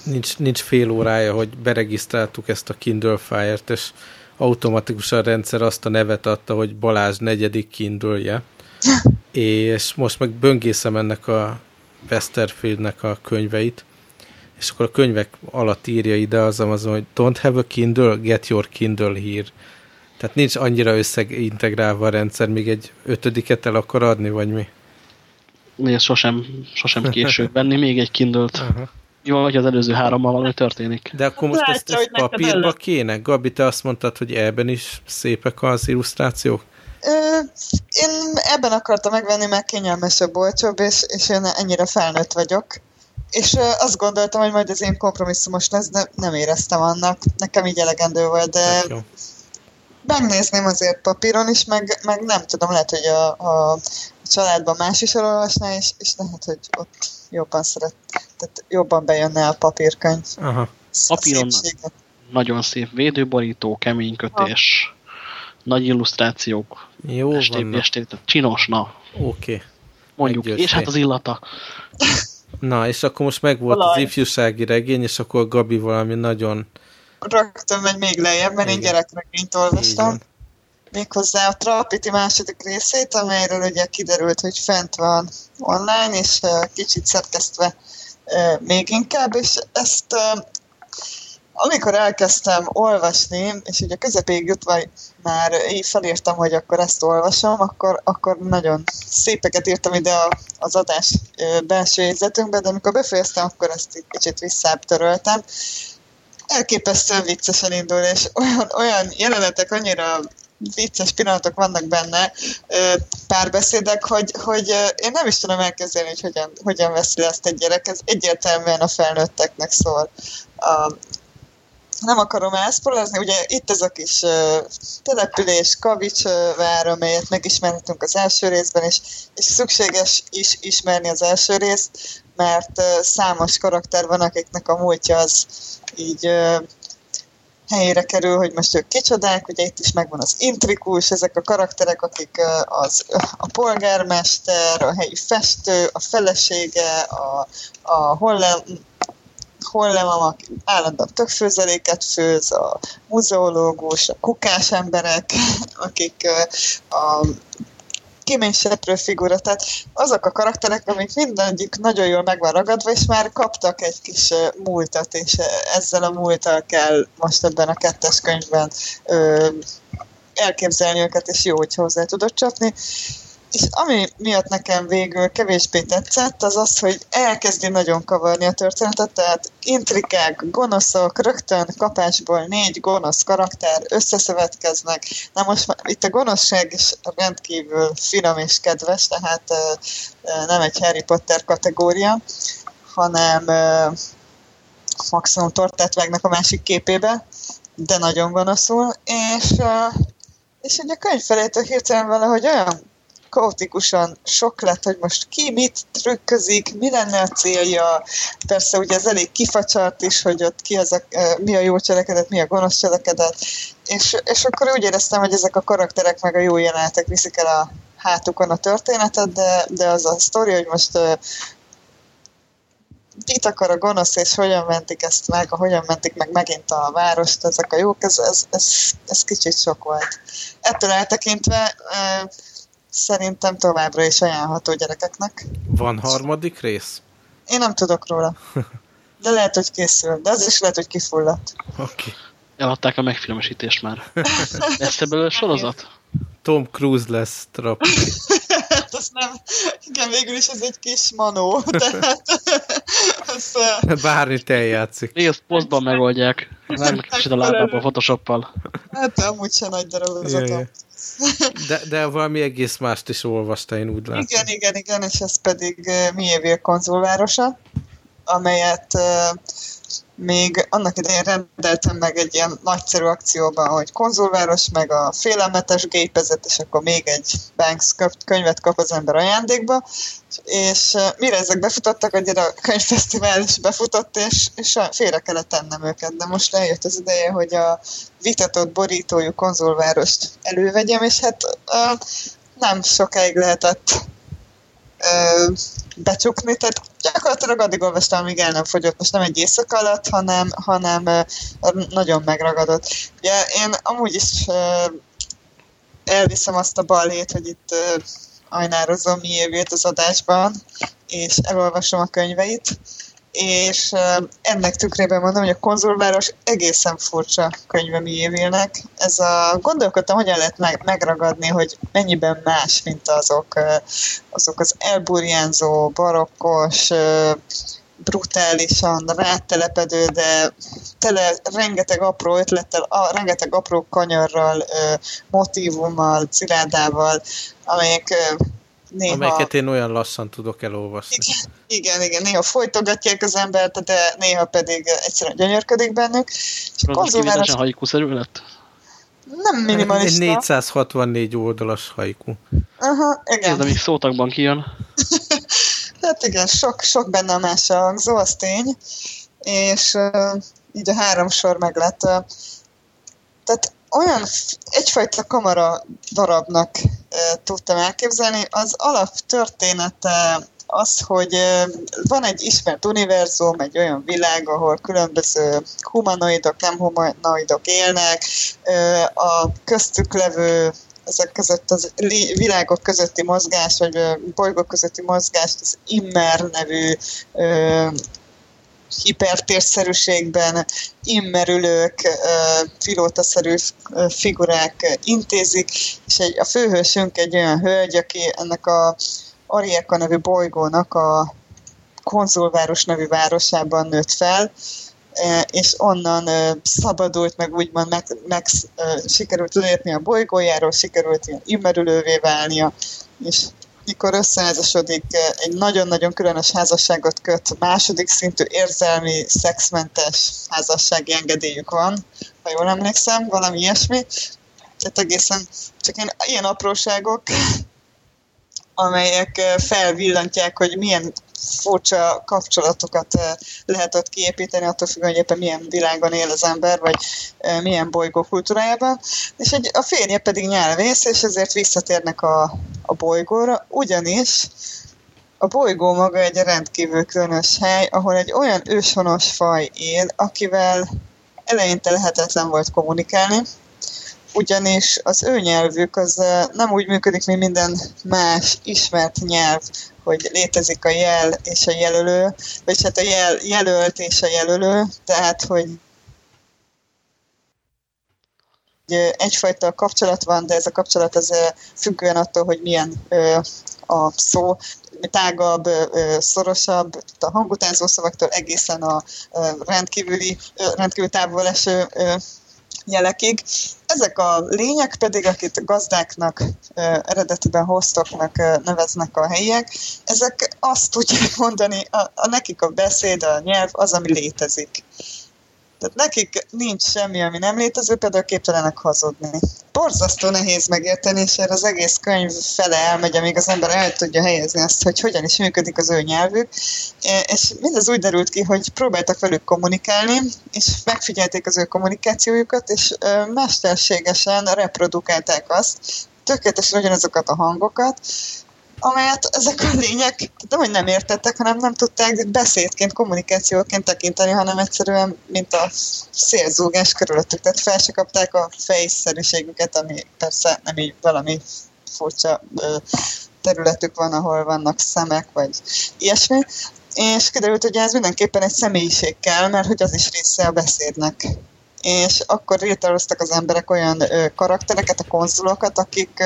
nincs, nincs fél órája, hogy beregisztráltuk ezt a Kindle Fire-t, és automatikusan a rendszer azt a nevet adta, hogy Balázs negyedik kindle és most meg böngészem ennek a Westerfieldnek a könyveit, és akkor a könyvek alatt írja ide az, az hogy don't have a Kindle, get your Kindle here. Tehát nincs annyira összeintegrálva a rendszer, még egy ötödiket el akar adni, vagy mi? Mi sosem, sosem késő venni még egy Kindle-t. Aha. Jó, hogy az előző hárommal valami történik. De akkor most ezt, ezt papírba kéne? Gabi, te azt mondtad, hogy ebben is szépek az illusztrációk? Én ebben akartam megvenni, mert kényelmesebb, olcsóbb, és, és én ennyire felnőtt vagyok. És azt gondoltam, hogy majd az én kompromisszumos lesz, de nem éreztem annak. Nekem így elegendő volt, de megnézném azért papíron is, meg, meg nem tudom, lehet, hogy a, a családban más is elolvasná, és, és lehet, hogy ott jobban szeret, tehát jobban bejönne a papírkönyv. Aha. Papíron nagyon szép védőborító, kemény kötés, ha. nagy illusztrációk, Jó estép, estép, csinos, na. Oké. Okay. Mondjuk, Meggyőzték. és hát az illata. Na, és akkor most megvolt Valaj. az ifjúsági regény, és akkor Gabi valami nagyon... Rögtön megy még lejjebb, mert Igen. én gyerekregényt olvastam. Méghozzá a Trapiti második részét, amelyről ugye kiderült, hogy fent van online, és kicsit szerkesztve még inkább, és ezt amikor elkezdtem olvasni, és ugye közepéig jutva már így felírtam, hogy akkor ezt olvasom, akkor, akkor nagyon szépeket írtam ide az adás belső jegyzetünkbe, de amikor befejeztem, akkor ezt egy kicsit visszább töröltem. Elképesztően viccesen indul, és olyan, olyan jelenetek annyira vicces pillanatok vannak benne, párbeszédek, hogy, hogy én nem is tudom elkezdeni, hogy hogyan, hogyan veszi ezt egy gyerek, ez egyértelműen a felnőtteknek szól. A, nem akarom elszporozni, ugye itt ez a kis uh, település, Kavics uh, amelyet megismerhetünk az első részben, és, és szükséges is ismerni az első részt, mert uh, számos karakter van, akiknek a múltja az így uh, helyére kerül, hogy most ők kicsodák, ugye itt is megvan az intrikus, ezek a karakterek, akik az, a polgármester, a helyi festő, a felesége, a, a hollem, hollem, aki állandóan tökfőzeléket főz, a muzeológus, a kukás emberek, akik a kéményseprő figura, tehát azok a karakterek, amik mindegyik nagyon jól meg van ragadva, és már kaptak egy kis múltat, és ezzel a múltal kell most ebben a kettes könyvben ö, elképzelni őket, és jó, hogy hozzá tudod csapni. És ami miatt nekem végül kevésbé tetszett, az az, hogy elkezdi nagyon kavarni a történetet, tehát intrikák, gonoszok, rögtön kapásból négy gonosz karakter összeszövetkeznek. Na most itt a gonoszság is rendkívül finom és kedves, tehát nem egy Harry Potter kategória, hanem maximum tortát vágnak a másik képébe, de nagyon gonoszul, és, és ugye a könyv felétől hirtelen valahogy olyan kaotikusan sok lett, hogy most ki mit trükközik, mi lenne a célja. Persze ugye ez elég kifacsart is, hogy ott ki az a, mi a jó cselekedet, mi a gonosz cselekedet. És, és akkor úgy éreztem, hogy ezek a karakterek meg a jó jelenetek viszik el a hátukon a történetet, de, de az a sztori, hogy most mit akar a gonosz, és hogyan mentik ezt meg, hogyan mentik meg megint a várost, ezek a jók, ez, ez, ez, ez kicsit sok volt. Ettől eltekintve szerintem továbbra is ajánlható gyerekeknek. Van harmadik rész? Én nem tudok róla. De lehet, hogy készül. De az is lehet, hogy kifulladt. Oké. Okay. Eladták a megfilmesítést már. Lesz ebből sorozat? Tom Cruise lesz trapi. hát nem, igen, végül is ez egy kis manó, tehát az, Bármit eljátszik. Még ezt posztban megoldják. Várnak kicsit a lábába Photoshoppal. Hát amúgy sem nagy darab az yeah, de, de valami egész mást is olvasta, én úgy látom. Igen, igen, igen, és ez pedig uh, Miévél konzulvárosa, amelyet még annak idején rendeltem meg egy ilyen nagyszerű akcióban, hogy konzulváros, meg a félelmetes gépezet, és akkor még egy Banks könyvet kap az ember ajándékba, és mire ezek befutottak, hogy a könyvfesztivál is befutott, és, és félre kellett tennem őket, de most eljött az ideje, hogy a vitatott borítójú konzulvárost elővegyem, és hát nem sokáig lehetett becsukni, tehát gyakorlatilag addig olvastam, amíg el nem fogyott, most nem egy éjszaka alatt, hanem, hanem nagyon megragadott. Ugye én amúgy is elviszem azt a balét, hogy itt ajnározom mi évét az adásban, és elolvasom a könyveit, és ennek tükrében mondom, hogy a konzulváros egészen furcsa könyve mi. Ez a, gondolkodtam, hogyan lehet meg, megragadni, hogy mennyiben más, mint azok, azok az elburjánzó, barokkos, brutálisan rátelepedő, de tele rengeteg apró ötlettel, a, rengeteg apró kanyarral, motivummal, cirádával, amelyek néha... Amelyeket én olyan lassan tudok elolvasni. Igen, igen, igen, néha folytogatják az embert, de néha pedig egyszerűen gyönyörködik bennük. És a konzulváros... hajkuszerű lett? Nem minimalista. 464 oldalas hajku. Aha, igen. Ez, amíg szótakban kijön. hát igen, sok, sok benne a más hangzó, az tény. És uh, így a három sor meg lett. Uh, tehát olyan egyfajta kamara darabnak e, tudtam elképzelni. Az alap története az, hogy van egy ismert univerzum, egy olyan világ, ahol különböző humanoidok, nem humanoidok élnek, a köztük levő ezek között az világok közötti mozgás, vagy bolygók közötti mozgást az Immer nevű hipertérszerűségben immerülők, pilótaszerű figurák intézik, és egy, a főhősünk egy olyan hölgy, aki ennek a Arieka nevű bolygónak a konzulváros nevű városában nőtt fel, és onnan szabadult, meg úgymond meg, meg sikerült lépni a bolygójáról, sikerült ilyen immerülővé válnia, és mikor összeházasodik, egy nagyon-nagyon különös házasságot köt, második szintű érzelmi, szexmentes házassági engedélyük van, ha jól emlékszem, valami ilyesmi. Tehát egészen csak ilyen, ilyen apróságok, amelyek felvillantják, hogy milyen furcsa kapcsolatokat lehet ott kiépíteni, attól függően, hogy éppen milyen világban él az ember, vagy milyen bolygó kultúrájában. És egy, a férje pedig nyelvész, és ezért visszatérnek a, a bolygóra, ugyanis a bolygó maga egy rendkívül különös hely, ahol egy olyan őshonos faj él, akivel eleinte lehetetlen volt kommunikálni, ugyanis az ő nyelvük az nem úgy működik, mint minden más ismert nyelv, hogy létezik a jel és a jelölő, vagy hát a jel, jelölt és a jelölő, tehát hogy egyfajta kapcsolat van, de ez a kapcsolat az függően attól, hogy milyen a szó, tágabb, szorosabb, a hangutánzó szavaktól egészen a rendkívüli, rendkívül távol eső jelekig. Ezek a lények pedig, akit gazdáknak, eredetiben hoztoknak neveznek a helyiek, ezek azt tudják mondani, a, a nekik a beszéd, a nyelv az, ami létezik. Tehát nekik nincs semmi, ami nem létező, például képtelenek hazudni. Borzasztó nehéz megérteni, és erre az egész könyv fele elmegy, amíg az ember el tudja helyezni azt, hogy hogyan is működik az ő nyelvük. És mindez úgy derült ki, hogy próbáltak velük kommunikálni, és megfigyelték az ő kommunikációjukat, és mesterségesen reprodukálták azt, tökéletesen ugyanazokat a hangokat, amelyet ezek a lények nem, hogy nem értettek, hanem nem tudták beszédként, kommunikációként tekinteni, hanem egyszerűen, mint a szélzúgás körülöttük. Tehát fel se kapták a fejszerűségüket, ami persze nem így valami furcsa területük van, ahol vannak szemek, vagy ilyesmi. És kiderült, hogy ez mindenképpen egy személyiség kell, mert hogy az is része a beszédnek és akkor létrehoztak az emberek olyan karaktereket, a konzulokat, akik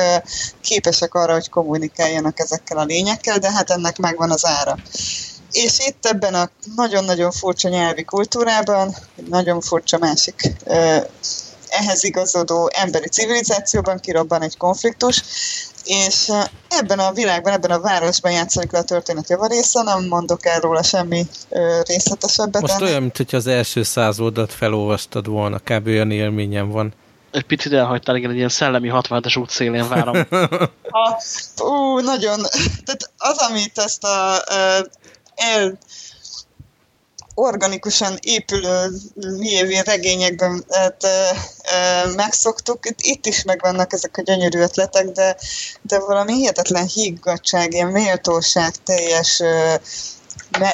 képesek arra, hogy kommunikáljanak ezekkel a lényekkel, de hát ennek megvan az ára. És itt ebben a nagyon-nagyon furcsa nyelvi kultúrában, nagyon furcsa másik ehhez igazodó emberi civilizációban kirobban egy konfliktus, és ebben a világban, ebben a városban játszik le a történet javarésze, nem mondok el róla semmi ö, részletesebbet. Most olyan, mint hogy az első száz oldalt felolvastad volna, kb. olyan élményem van. Egy picit elhagytál, igen, egy ilyen szellemi 67-es útszélén várom. ha, ú, nagyon. Tehát az, amit ezt a el organikusan épülő nyilvén regényekben hát, e, e, megszoktuk. Itt, itt is megvannak ezek a gyönyörű ötletek, de, de valami hihetetlen higgadság, ilyen méltóság teljes e,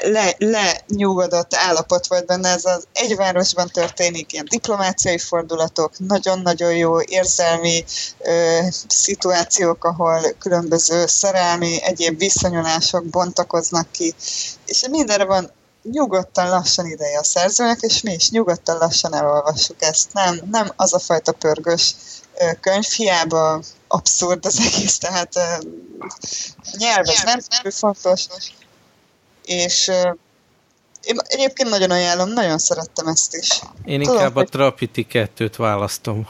le, lenyugodott állapot volt benne, ez az egy városban történik, ilyen diplomáciai fordulatok, nagyon-nagyon jó érzelmi ö, szituációk, ahol különböző szerelmi, egyéb viszonyulások bontakoznak ki, és mindenre van nyugodtan lassan ideje a szerzőnek, és mi is nyugodtan lassan elolvassuk ezt. Nem, nem az a fajta pörgős könyv, hiába abszurd az egész, tehát nyelv, ez nem fontos, és én egyébként nagyon ajánlom, nagyon szerettem ezt is. Én Tudom, inkább a Trapiti kettőt választom.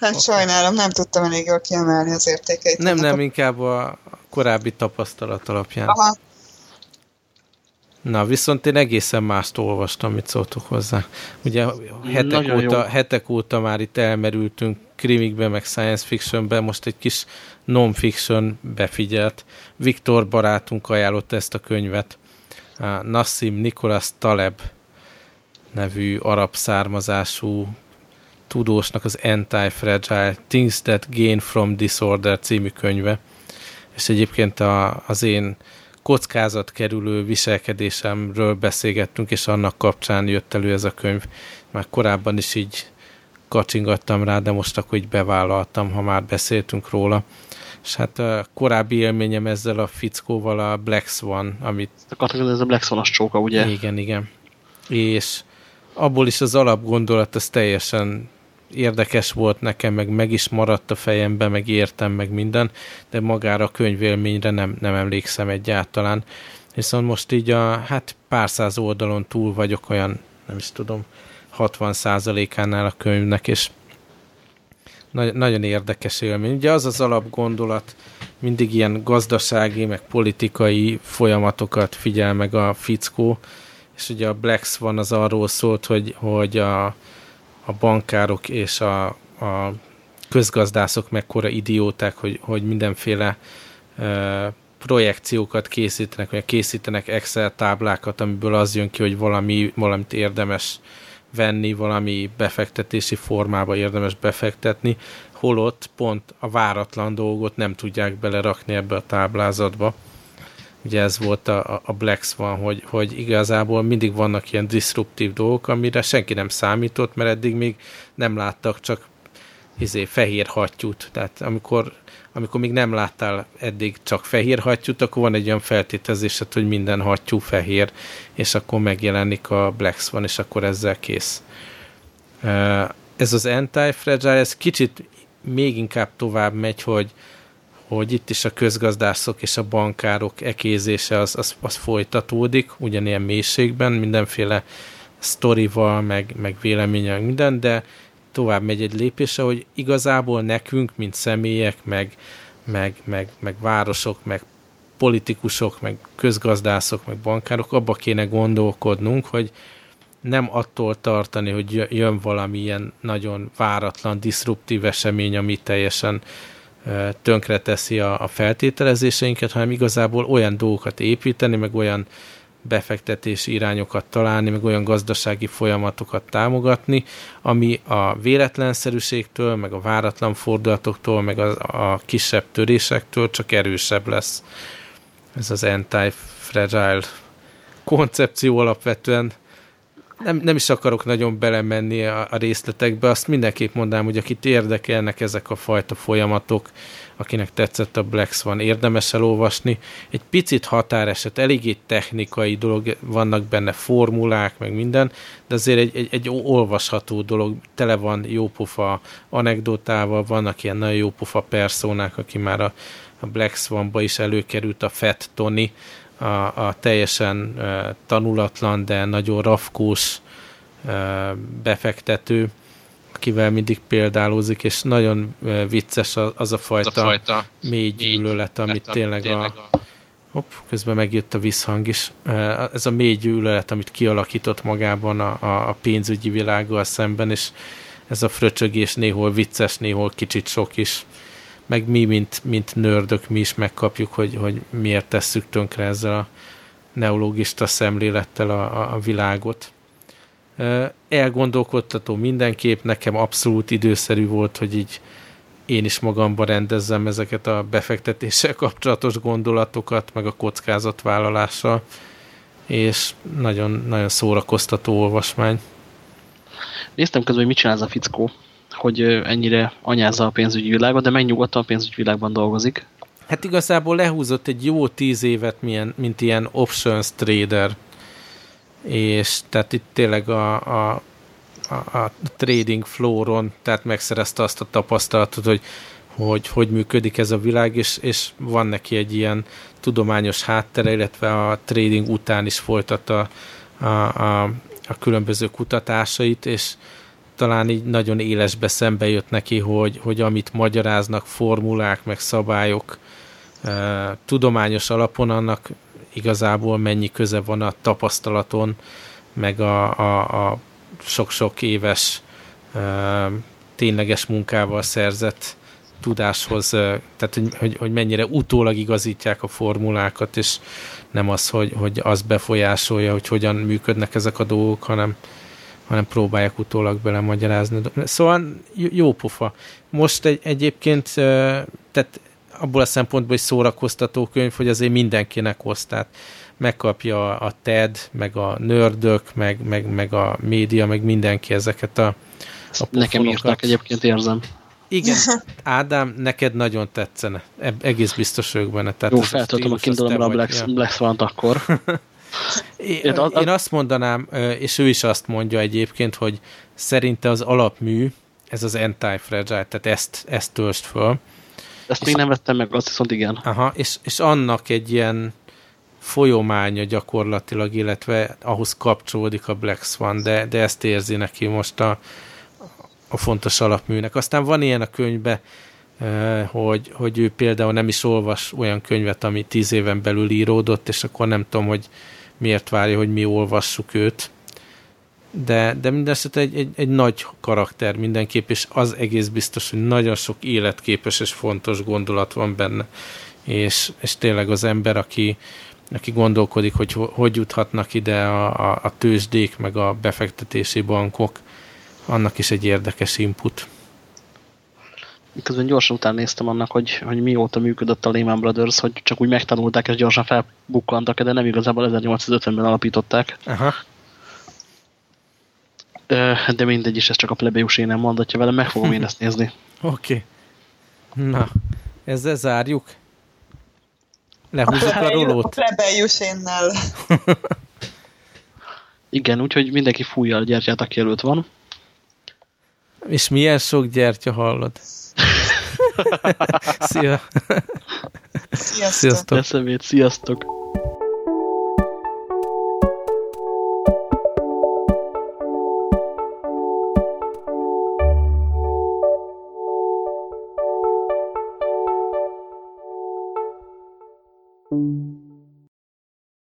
hát okay. sajnálom, nem tudtam elég jól kiemelni az értékeit. Nem, nem, inkább a korábbi tapasztalat alapján. Aha. Na, viszont én egészen mást olvastam, mit szóltok hozzá. Ugye hetek óta, hetek óta már itt elmerültünk krimikbe, meg science fictionbe, most egy kis non-fiction befigyelt. Viktor barátunk ajánlott ezt a könyvet. Nassim Nicholas Taleb nevű arab származású tudósnak az Anti-Fragile Things That Gain From Disorder című könyve és egyébként a, az én kockázat kerülő viselkedésemről beszélgettünk, és annak kapcsán jött elő ez a könyv. Már korábban is így kacsingattam rá, de most akkor így bevállaltam, ha már beszéltünk róla. És hát a korábbi élményem ezzel a fickóval a Black Swan, amit... Ez a Black Swan-as csóka, ugye? Igen, igen. És abból is az alapgondolat az teljesen érdekes volt nekem, meg meg is maradt a fejembe, meg értem, meg minden, de magára a könyvélményre nem, nem emlékszem egyáltalán. Viszont most így a, hát pár száz oldalon túl vagyok olyan, nem is tudom, 60 százalékánál a könyvnek, és nagy, nagyon érdekes élmény. Ugye az az alapgondolat, mindig ilyen gazdasági, meg politikai folyamatokat figyel meg a fickó, és ugye a Black Swan az arról szólt, hogy, hogy a, a bankárok és a, a közgazdászok mekkora idióták, hogy, hogy mindenféle e, projekciókat készítenek, vagy készítenek Excel táblákat, amiből az jön ki, hogy valami, valamit érdemes venni, valami befektetési formába érdemes befektetni, holott pont a váratlan dolgot nem tudják belerakni ebbe a táblázatba. Ugye ez volt a, a Black Swan, hogy, hogy igazából mindig vannak ilyen disruptív dolgok, amire senki nem számított, mert eddig még nem láttak csak izé, fehér hattyút. Tehát amikor, amikor még nem láttál eddig csak fehér hattyút, akkor van egy olyan feltételezésed, hogy minden hattyú fehér, és akkor megjelenik a Black Swan, és akkor ezzel kész. Ez az anti-fragile, ez kicsit még inkább tovább megy, hogy, hogy itt is a közgazdászok és a bankárok ekézése az, az, az folytatódik, ugyanilyen mélységben, mindenféle sztorival, meg, meg véleménye, minden, de tovább megy egy lépése, hogy igazából nekünk, mint személyek, meg, meg, meg, meg városok, meg politikusok, meg közgazdászok, meg bankárok, abba kéne gondolkodnunk, hogy nem attól tartani, hogy jön valami ilyen nagyon váratlan, diszruptív esemény, ami teljesen tönkreteszi a, a feltételezéseinket, hanem igazából olyan dolgokat építeni, meg olyan befektetési irányokat találni, meg olyan gazdasági folyamatokat támogatni, ami a véletlenszerűségtől, meg a váratlan fordulatoktól, meg a, a kisebb törésektől csak erősebb lesz. Ez az anti-fragile koncepció alapvetően nem, nem is akarok nagyon belemenni a, a részletekbe, azt mindenképp mondanám, hogy akit érdekelnek ezek a fajta folyamatok, akinek tetszett a Black Swan, érdemes elolvasni. Egy picit határeset, eléggé technikai dolog, vannak benne formulák, meg minden, de azért egy, egy, egy olvasható dolog, tele van jópofa anekdotával, vannak ilyen nagyon jópofa perszónák, aki már a, a Black Swan-ba is előkerült, a Fat Tony, a, a teljesen uh, tanulatlan, de nagyon rafkós uh, befektető, akivel mindig példálózik, és nagyon uh, vicces az, az a fajta, az a fajta mély gyűlölet, amit tényleg, tényleg a, a... Hopp, közben megjött a visszhang is. Ez a mély gyűlölet, amit kialakított magában a, a, a pénzügyi világgal szemben, és ez a fröcsögés néhol vicces, néhol kicsit sok is meg mi, mint, mint nördök, mi is megkapjuk, hogy, hogy miért tesszük tönkre ezzel a neológista szemlélettel a, a világot. Elgondolkodtató mindenképp, nekem abszolút időszerű volt, hogy így én is magamba rendezzem ezeket a befektetéssel kapcsolatos gondolatokat, meg a kockázatvállalással, és nagyon, nagyon szórakoztató olvasmány. Néztem közben, hogy mit csinál ez a fickó hogy ennyire anyázza a pénzügyi világot, de megnyugodtan a pénzügyi világban dolgozik. Hát igazából lehúzott egy jó tíz évet, milyen, mint ilyen options trader, és tehát itt tényleg a, a, a, a trading flooron, tehát megszerezte azt a tapasztalatot, hogy hogy hogy működik ez a világ, és, és van neki egy ilyen tudományos háttere, illetve a trading után is folytatta a, a, a különböző kutatásait, és, talán így nagyon élesbe szembe jött neki, hogy, hogy amit magyaráznak, formulák, meg szabályok e, tudományos alapon, annak igazából mennyi köze van a tapasztalaton, meg a, a, a sok-sok éves e, tényleges munkával szerzett tudáshoz, e, tehát hogy, hogy, hogy mennyire utólag igazítják a formulákat, és nem az, hogy, hogy az befolyásolja, hogy hogyan működnek ezek a dolgok, hanem, hanem próbálják utólag belemagyarázni. Szóval jó pofa. Most egy, egyébként, tehát abból a szempontból is szórakoztató könyv, hogy azért mindenkinek osztát megkapja a TED, meg a nördök, meg, meg, meg a média, meg mindenki ezeket a, a Nekem írták egyébként, érzem. Igen, Ádám, neked nagyon tetszene. Egész biztos vagyok benne. Tehát Jó, feltöltöm a kindle a Black, ja. Black Swan-t akkor. én, én azt mondanám, és ő is azt mondja egyébként, hogy szerinte az alapmű, ez az anti-fragile, tehát ezt, ezt töltsd föl. Ezt még nem vettem meg, azt viszont igen. Aha, és, és annak egy ilyen folyománya gyakorlatilag, illetve ahhoz kapcsolódik a Black Swan, de, de ezt érzi neki most a, a fontos alapműnek. Aztán van ilyen a könyvbe, hogy, hogy ő például nem is olvas olyan könyvet, ami tíz éven belül íródott, és akkor nem tudom, hogy miért várja, hogy mi olvassuk őt. De, de mindesetre egy, egy, egy nagy karakter mindenképp, és az egész biztos, hogy nagyon sok életképes és fontos gondolat van benne. És, és tényleg az ember, aki, aki gondolkodik, hogy hogy juthatnak ide a, a, a tőzsdék, meg a befektetési bankok, annak is egy érdekes input. Közben gyorsan után néztem annak, hogy, hogy mióta működött a Lehman Brothers, hogy csak úgy megtanulták, és gyorsan felbukkantak, de nem igazából 1850-ben alapították. Aha. De mindegy is, ez csak a plebejus én nem mondatja vele, meg fogom én ezt nézni. Oké. Okay. Na, ezzel zárjuk. Lehúzzuk a rolót. A plebejus énnel. Igen, úgyhogy mindenki fújja a gyertyát, aki előtt van. És milyen sok gyertya hallod? Szia! Sziasztok! Sziasztok! sziasztok.